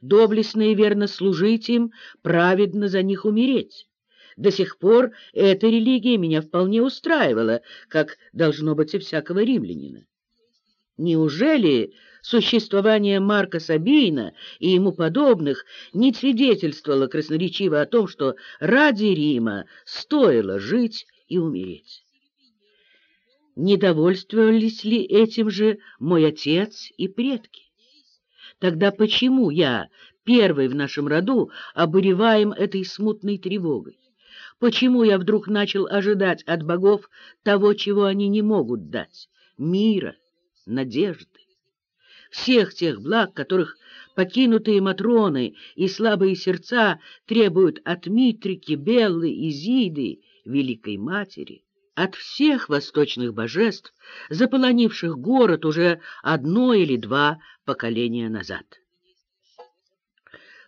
доблестно и верно служить им, праведно за них умереть. До сих пор эта религия меня вполне устраивала, как должно быть и всякого римлянина. Неужели существование Марка Сабейна и ему подобных не свидетельствовало красноречиво о том, что ради Рима стоило жить и умереть? Не довольствовались ли этим же мой отец и предки? Тогда почему я, первый в нашем роду, обуреваем этой смутной тревогой? Почему я вдруг начал ожидать от богов того, чего они не могут дать — мира, надежды? Всех тех благ, которых покинутые Матроны и слабые сердца требуют от Митрики, Беллы, Изиды, Великой Матери от всех восточных божеств, заполонивших город уже одно или два поколения назад.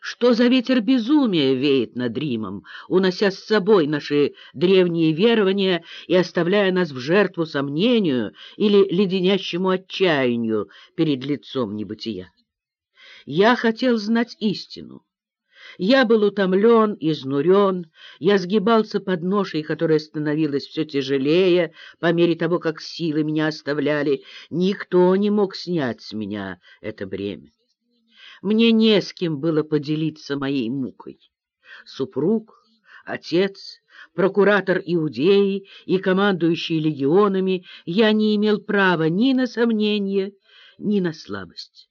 Что за ветер безумия веет над Римом, унося с собой наши древние верования и оставляя нас в жертву сомнению или леденящему отчаянию перед лицом небытия? Я хотел знать истину, я был утомлен, изнурен, я сгибался под ношей, которая становилась все тяжелее по мере того, как силы меня оставляли. Никто не мог снять с меня это бремя. Мне не с кем было поделиться моей мукой. Супруг, отец, прокуратор Иудеи и командующий легионами, я не имел права ни на сомнение, ни на слабость.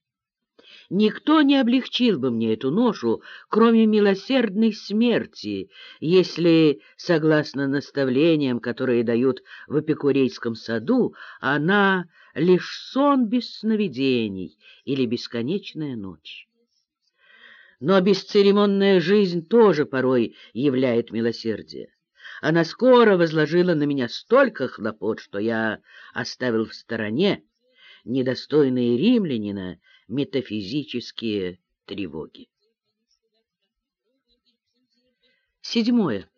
Никто не облегчил бы мне эту ношу, кроме милосердной смерти, если, согласно наставлениям, которые дают в Эпикурейском саду, она лишь сон без сновидений или бесконечная ночь. Но бесцеремонная жизнь тоже порой являет милосердие. Она скоро возложила на меня столько хлопот, что я оставил в стороне недостойные римлянина метафизические тревоги. Седьмое.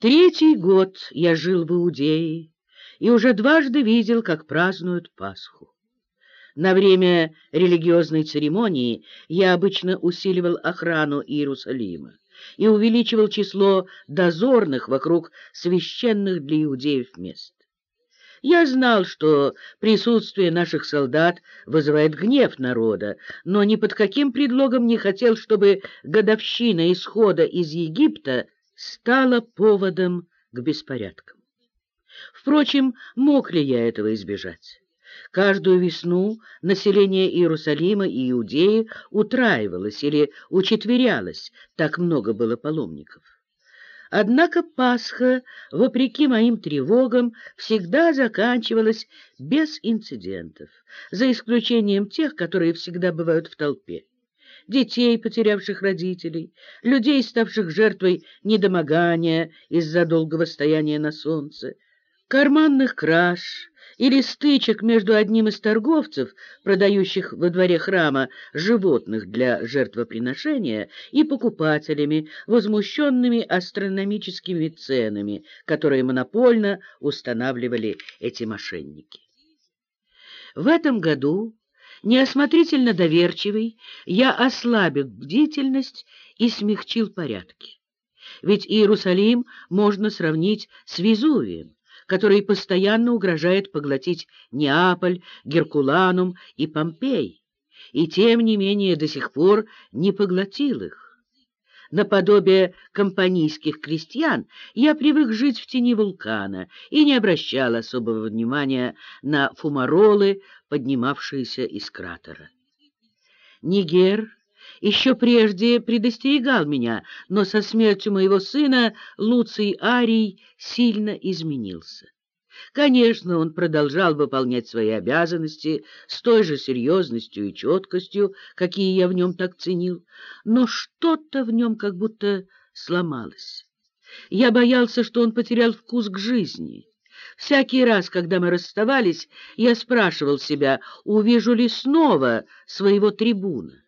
Третий год я жил в Иудее и уже дважды видел, как празднуют Пасху. На время религиозной церемонии я обычно усиливал охрану Иерусалима и увеличивал число дозорных вокруг священных для иудеев мест. Я знал, что присутствие наших солдат вызывает гнев народа, но ни под каким предлогом не хотел, чтобы годовщина исхода из Египта стала поводом к беспорядкам. Впрочем, мог ли я этого избежать? Каждую весну население Иерусалима и Иудеи утраивалось или учетверялось, так много было паломников. Однако Пасха, вопреки моим тревогам, всегда заканчивалась без инцидентов, за исключением тех, которые всегда бывают в толпе. Детей, потерявших родителей, людей, ставших жертвой недомогания из-за долгого стояния на солнце, карманных краж, или стычек между одним из торговцев, продающих во дворе храма животных для жертвоприношения, и покупателями, возмущенными астрономическими ценами, которые монопольно устанавливали эти мошенники. В этом году, неосмотрительно доверчивый, я ослабил бдительность и смягчил порядки. Ведь Иерусалим можно сравнить с Везувием, который постоянно угрожает поглотить Неаполь, Геркуланум и Помпей, и тем не менее до сих пор не поглотил их. Наподобие компанийских крестьян я привык жить в тени вулкана и не обращал особого внимания на фумаролы, поднимавшиеся из кратера. Нигер еще прежде предостерегал меня, но со смертью моего сына Луций Арий сильно изменился. Конечно, он продолжал выполнять свои обязанности с той же серьезностью и четкостью, какие я в нем так ценил, но что-то в нем как будто сломалось. Я боялся, что он потерял вкус к жизни. Всякий раз, когда мы расставались, я спрашивал себя, увижу ли снова своего трибуна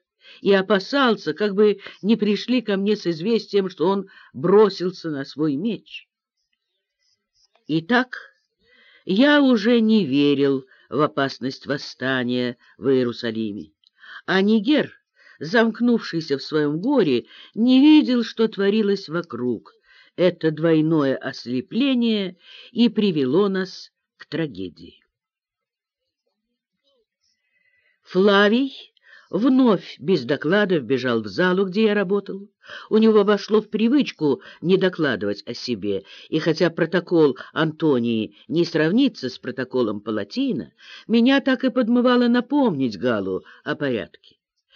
и опасался, как бы не пришли ко мне с известием, что он бросился на свой меч. Итак, я уже не верил в опасность восстания в Иерусалиме, а Нигер замкнувшийся в своем горе, не видел, что творилось вокруг. Это двойное ослепление и привело нас к трагедии. Флавий вновь без доклада вбежал в залу, где я работал. У него вошло в привычку не докладывать о себе, и хотя протокол Антонии не сравнится с протоколом Палатина, меня так и подмывало напомнить Галу о порядке.